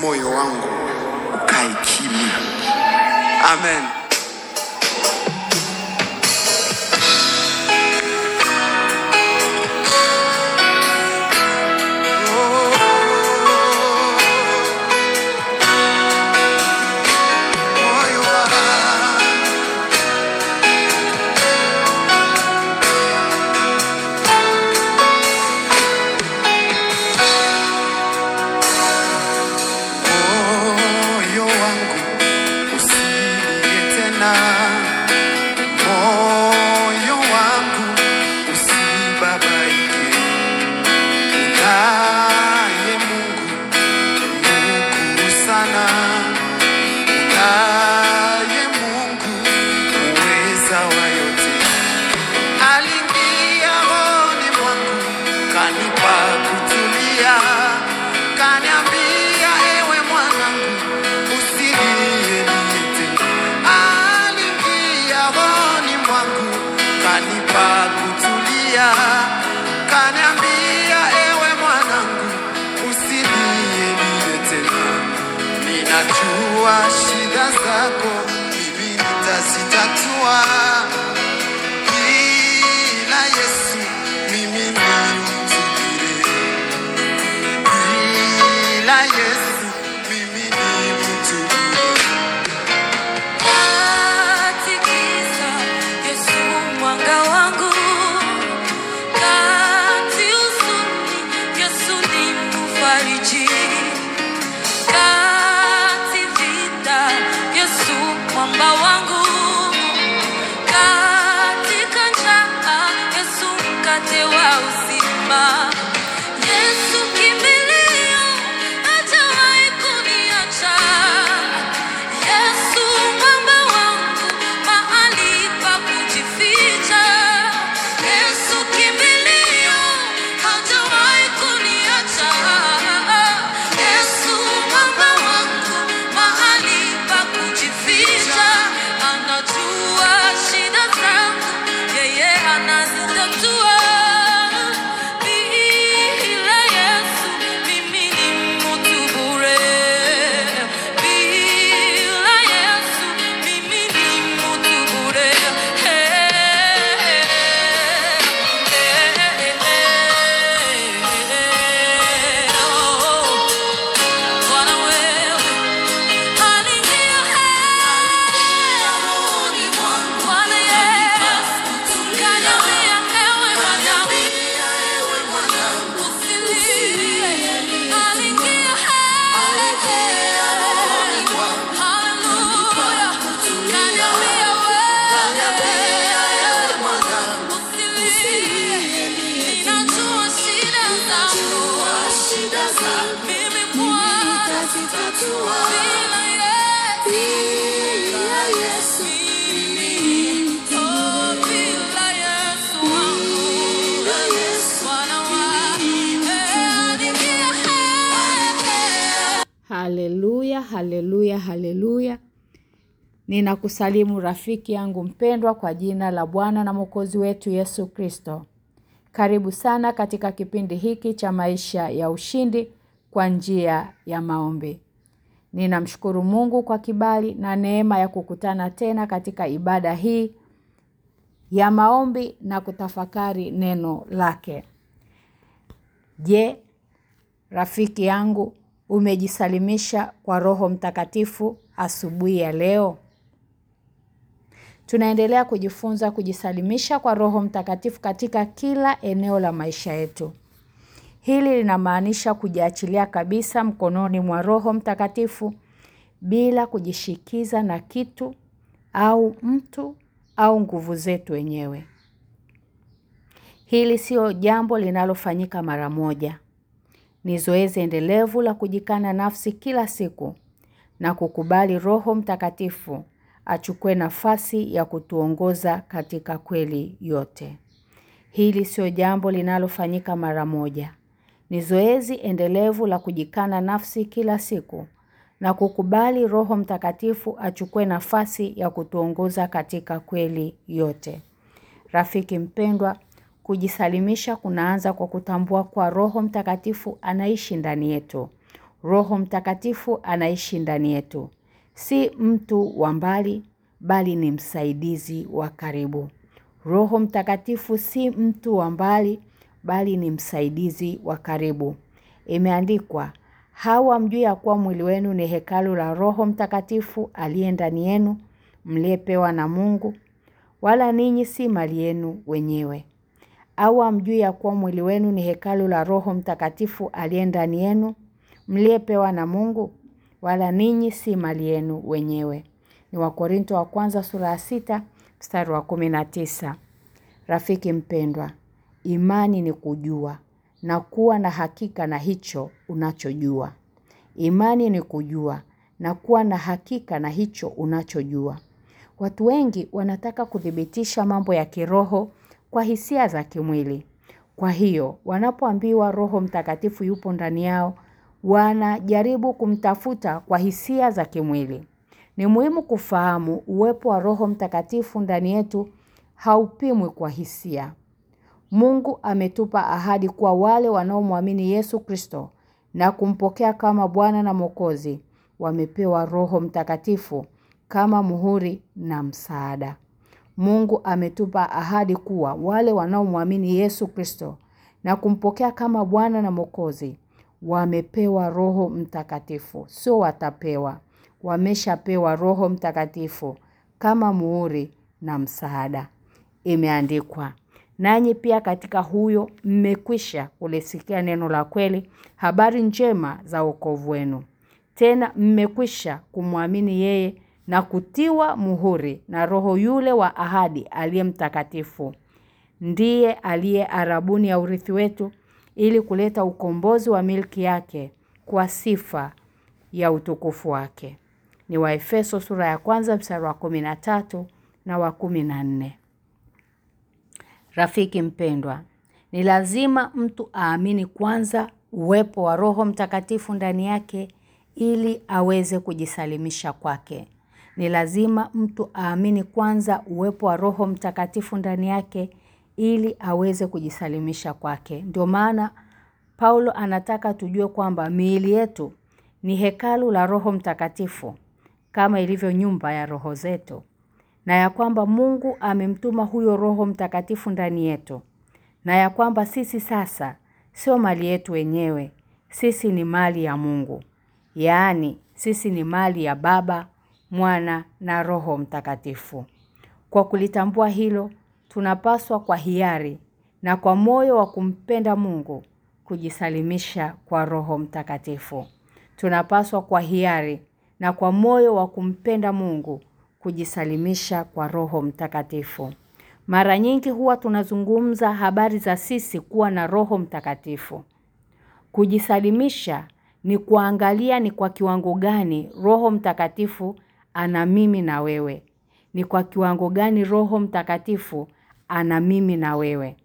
moyo wangu ukae kimya. Amen. I see. alzima. Haleluya, haleluya, haleluya. Ninakusalimu rafiki yangu mpendwa kwa jina la Bwana na Mwokozi wetu Yesu Kristo. Karibu sana katika kipindi hiki cha maisha ya ushindi kwa njia ya maombi. Ninamshukuru Mungu kwa kibali na neema ya kukutana tena katika ibada hii ya maombi na kutafakari neno lake. Je, rafiki yangu umejisalimisha kwa Roho Mtakatifu asubuhi ya leo? Tunaendelea kujifunza kujisalimisha kwa Roho Mtakatifu katika kila eneo la maisha yetu. Hili linamaanisha kujiachilia kabisa mkononi mwa Roho Mtakatifu bila kujishikiza na kitu au mtu au nguvu zetu wenyewe. Hili sio jambo linalofanyika mara moja. Ni zoezi endelevu la kujikana nafsi kila siku na kukubali Roho Mtakatifu achukue nafasi ya kutuongoza katika kweli yote. Hili sio jambo linalofanyika mara moja. Ni zoezi endelevu la kujikana nafsi kila siku na kukubali Roho Mtakatifu achukue nafasi ya kutuongoza katika kweli yote. Rafiki mpendwa, kujisalimisha kunaanza kwa kutambua kwa Roho Mtakatifu anaishi ndani yetu. Roho Mtakatifu anaishi ndani yetu. Si mtu wa mbali bali ni msaidizi wa karibu. Roho Mtakatifu si mtu wa mbali bali ni msaidizi wa karibu. Imeandikwa, hawa mjui ya kuwa mwili wenu ni hekalu la Roho Mtakatifu aliye ndani yenu, mliyepewa na Mungu, wala ninyi si mali yenu wenyewe. Au hamjui ya kuwa mwili wenu ni hekalu la Roho Mtakatifu aliye ndani yenu, mliyepewa na Mungu, wala ninyi si mali yenu wenyewe. Ni Wakorinto wa kwanza sura ya sita, mstari wa kumi na tisa. Rafiki mpendwa, imani ni kujua na kuwa na hakika na hicho unachojua. Imani ni kujua na kuwa na hakika na hicho unachojua. Watu wengi wanataka kuthibitisha mambo ya kiroho kwa hisia za kimwili. Kwa hiyo, wanapoambiwa Roho Mtakatifu yupo ndani yao, wanajaribu kumtafuta kwa hisia za kimwili. Ni muhimu kufahamu uwepo wa Roho Mtakatifu ndani yetu haupimwi kwa hisia. Mungu ametupa ahadi kwa wale wanaomwamini Yesu Kristo na kumpokea kama Bwana na Mwokozi, wamepewa Roho Mtakatifu kama muhuri na msaada. Mungu ametupa ahadi kuwa wale wanaomwamini Yesu Kristo na kumpokea kama Bwana na Mwokozi, wamepewa Roho Mtakatifu. Sio watapewa, wameshapewa Roho Mtakatifu kama muhuri na msaada. Imeandikwa, nanyi pia katika huyo mmekwisha kulisikia neno la kweli, habari njema za wokovu wenu. Tena mmekwisha kumwamini yeye na kutiwa muhuri na roho yule wa ahadi aliye mtakatifu. Ndiye aliye arabuni ya urithi wetu ili kuleta ukombozi wa milki yake kwa sifa ya utukufu wake. Ni Waefeso sura ya kwanza mstari wa kumi na tatu na wa kumi na nne. Rafiki mpendwa, ni lazima mtu aamini kwanza uwepo wa Roho Mtakatifu ndani yake ili aweze kujisalimisha kwake. Ni lazima mtu aamini kwanza uwepo wa Roho Mtakatifu ndani yake ili aweze kujisalimisha kwake. Ndio maana Paulo anataka tujue kwamba miili yetu ni hekalu la Roho Mtakatifu kama ilivyo nyumba ya roho zetu na ya kwamba Mungu amemtuma huyo Roho Mtakatifu ndani yetu na ya kwamba sisi sasa sio mali yetu wenyewe, sisi ni mali ya Mungu. Yaani sisi ni mali ya Baba, Mwana na Roho Mtakatifu. Kwa kulitambua hilo, tunapaswa kwa hiari na kwa moyo wa kumpenda Mungu kujisalimisha kwa Roho Mtakatifu. Tunapaswa kwa hiari na kwa moyo wa kumpenda Mungu kujisalimisha kwa Roho Mtakatifu. Mara nyingi huwa tunazungumza habari za sisi kuwa na Roho Mtakatifu. Kujisalimisha ni kuangalia ni kwa kiwango gani Roho Mtakatifu ana mimi na wewe. Ni kwa kiwango gani Roho Mtakatifu ana mimi na wewe.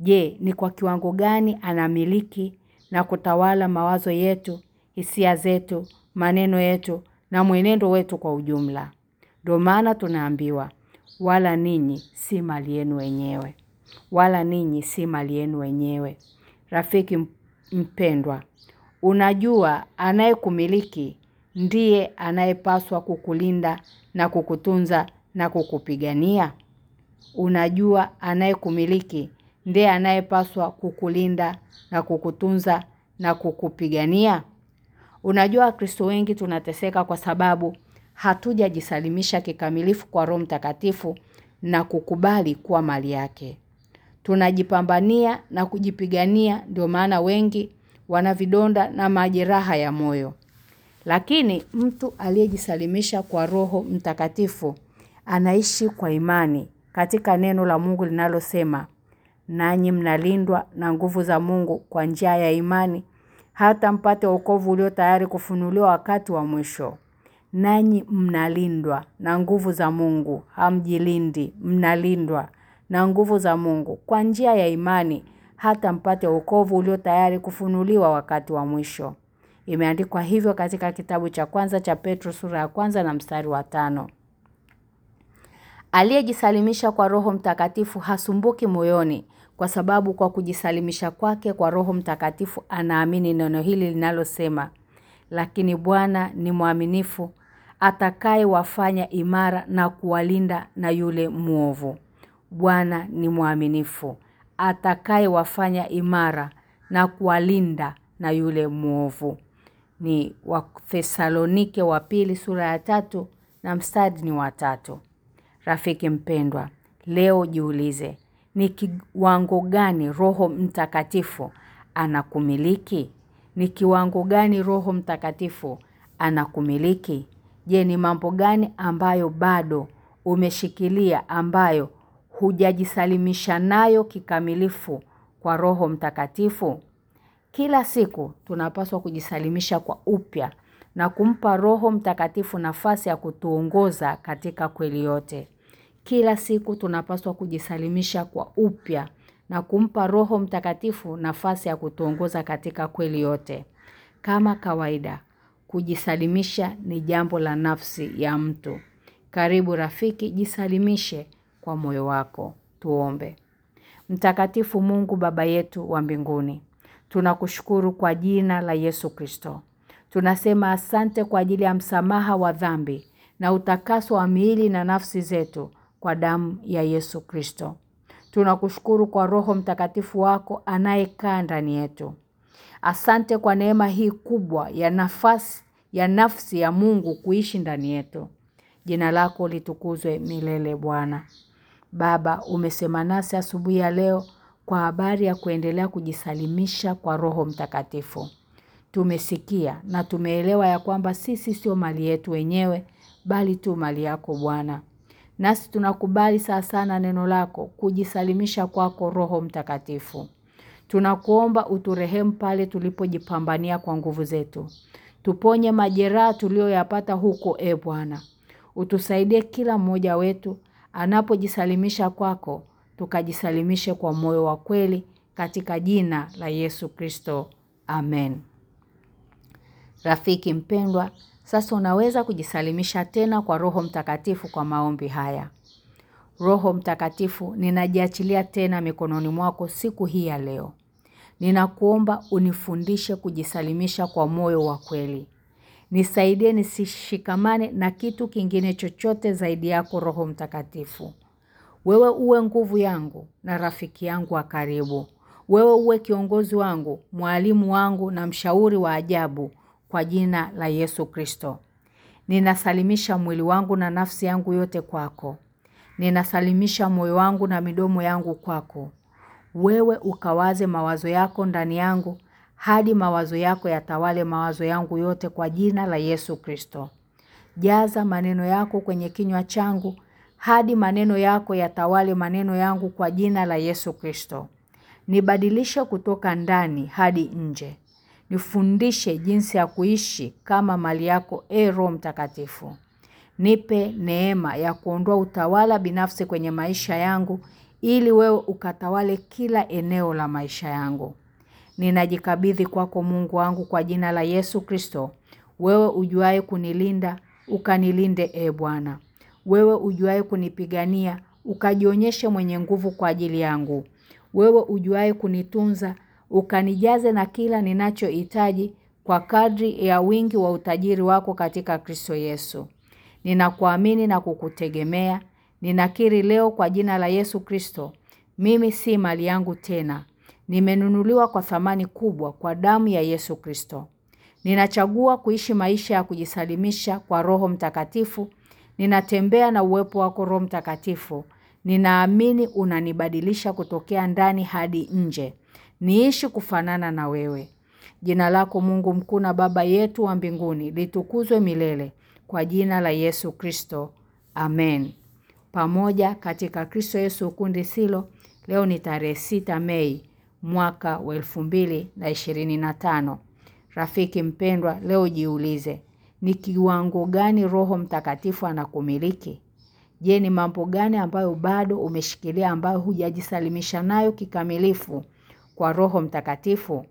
Je, ni kwa kiwango gani anamiliki na kutawala mawazo yetu, hisia zetu, maneno yetu na mwenendo wetu kwa ujumla. Ndio maana tunaambiwa wala ninyi si mali yenu wenyewe. Wala ninyi si mali yenu wenyewe. Rafiki mpendwa, unajua anayekumiliki ndiye anayepaswa kukulinda na kukutunza na kukupigania. Unajua anayekumiliki ndiye anayepaswa kukulinda na kukutunza na kukupigania. Unajua Wakristo wengi tunateseka kwa sababu hatujajisalimisha kikamilifu kwa Roho Mtakatifu na kukubali kuwa mali yake. Tunajipambania na kujipigania ndio maana wengi wana vidonda na majeraha ya moyo. Lakini mtu aliyejisalimisha kwa Roho Mtakatifu anaishi kwa imani katika neno la Mungu linalosema nanyi mnalindwa na nguvu za Mungu kwa njia ya imani hata mpate wokovu ulio tayari kufunuliwa wakati wa mwisho. Nanyi mnalindwa na nguvu za Mungu, hamjilindi, mnalindwa na nguvu za Mungu kwa njia ya imani hata mpate wokovu ulio tayari kufunuliwa wakati wa mwisho. Imeandikwa hivyo katika kitabu cha kwanza cha Petro sura ya kwanza na mstari wa tano. Aliyejisalimisha kwa Roho Mtakatifu hasumbuki moyoni kwa sababu kwa kujisalimisha kwake kwa Roho Mtakatifu anaamini neno hili linalosema lakini Bwana ni mwaminifu atakayewafanya imara na kuwalinda na yule mwovu. Bwana ni mwaminifu atakayewafanya imara na kuwalinda na yule mwovu. Ni Wathesalonike wa pili sura ya tatu na mstari ni wa tatu. Rafiki mpendwa, leo jiulize, ni kiwango gani Roho Mtakatifu anakumiliki? Ni kiwango gani Roho Mtakatifu anakumiliki? Je, ni mambo gani ambayo bado umeshikilia ambayo hujajisalimisha nayo kikamilifu kwa Roho Mtakatifu? Kila siku tunapaswa kujisalimisha kwa upya na kumpa Roho Mtakatifu nafasi ya kutuongoza katika kweli yote. Kila siku tunapaswa kujisalimisha kwa upya na kumpa Roho Mtakatifu nafasi ya kutuongoza katika kweli yote. Kama kawaida, kujisalimisha ni jambo la nafsi ya mtu. Karibu rafiki, jisalimishe kwa moyo wako. Tuombe. Mtakatifu Mungu Baba yetu wa mbinguni, tunakushukuru kwa jina la Yesu Kristo. Tunasema asante kwa ajili ya msamaha wa dhambi na utakaso wa miili na nafsi zetu kwa damu ya Yesu Kristo. Tunakushukuru kwa Roho Mtakatifu wako anayekaa ndani yetu. Asante kwa neema hii kubwa ya nafasi ya nafsi ya Mungu kuishi ndani yetu. Jina lako litukuzwe milele Bwana. Baba, umesema nasi asubuhi ya leo kwa habari ya kuendelea kujisalimisha kwa Roho Mtakatifu. Tumesikia na tumeelewa ya kwamba sisi sio mali yetu wenyewe bali tu mali yako Bwana. Nasi tunakubali saa sana neno lako kujisalimisha kwako Roho Mtakatifu. Tunakuomba uturehemu pale tulipojipambania kwa nguvu zetu. Tuponye majeraha tuliyoyapata huko e Bwana. Utusaidie kila mmoja wetu anapojisalimisha kwako tukajisalimishe kwa moyo wa kweli katika jina la Yesu Kristo. Amen. Rafiki mpendwa, sasa unaweza kujisalimisha tena kwa Roho Mtakatifu kwa maombi haya. Roho Mtakatifu, ninajiachilia tena mikononi mwako siku hii ya leo. Ninakuomba unifundishe kujisalimisha kwa moyo wa kweli. Nisaidie nisishikamane na kitu kingine chochote zaidi yako Roho Mtakatifu. Wewe uwe nguvu yangu na rafiki yangu wa karibu. Wewe uwe kiongozi wangu, mwalimu wangu na mshauri wa ajabu kwa jina la Yesu Kristo. Ninasalimisha mwili wangu na nafsi yangu yote kwako. Ninasalimisha moyo wangu na midomo yangu kwako. Wewe ukawaze mawazo yako ndani yangu hadi mawazo yako yatawale mawazo yangu yote kwa jina la Yesu Kristo. Jaza maneno yako kwenye kinywa changu hadi maneno yako yatawale maneno yangu kwa jina la Yesu Kristo. Nibadilishe kutoka ndani hadi nje. Nifundishe jinsi ya kuishi kama mali yako e Roho Mtakatifu. Nipe neema ya kuondoa utawala binafsi kwenye maisha yangu ili wewe ukatawale kila eneo la maisha yangu. Ninajikabidhi kwako Mungu wangu kwa jina la Yesu Kristo. Wewe ujuaye kunilinda, ukanilinde e Bwana. Wewe ujuaye kunipigania, ukajionyeshe mwenye nguvu kwa ajili yangu. Wewe ujuaye kunitunza, ukanijaze na kila ninachohitaji kwa kadri ya wingi wa utajiri wako katika Kristo Yesu. Ninakuamini na kukutegemea. Ninakiri leo kwa jina la Yesu Kristo. Mimi si mali yangu tena. Nimenunuliwa kwa thamani kubwa kwa damu ya Yesu Kristo. Ninachagua kuishi maisha ya kujisalimisha kwa Roho Mtakatifu. Ninatembea na uwepo wako Roho Mtakatifu. Ninaamini unanibadilisha kutokea ndani hadi nje. Niishi kufanana na wewe. Jina lako Mungu mkuu na Baba yetu wa mbinguni litukuzwe milele kwa jina la Yesu Kristo. Amen. Pamoja katika Kristo Yesu ukundi silo. Leo ni tarehe sita Mei mwaka wa elfu mbili na ishirini na tano. Rafiki mpendwa, leo jiulize, ni kiwango gani Roho Mtakatifu anakumiliki? Je, ni mambo gani ambayo bado umeshikilia ambayo hujajisalimisha nayo kikamilifu kwa Roho Mtakatifu?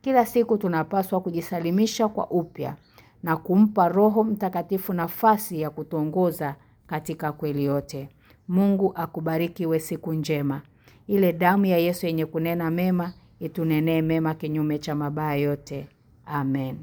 Kila siku tunapaswa kujisalimisha kwa upya na kumpa Roho Mtakatifu nafasi ya kutongoza katika kweli yote. Mungu akubariki we siku njema. Ile damu ya Yesu yenye kunena mema itunenee mema kinyume cha mabaya yote. Amen.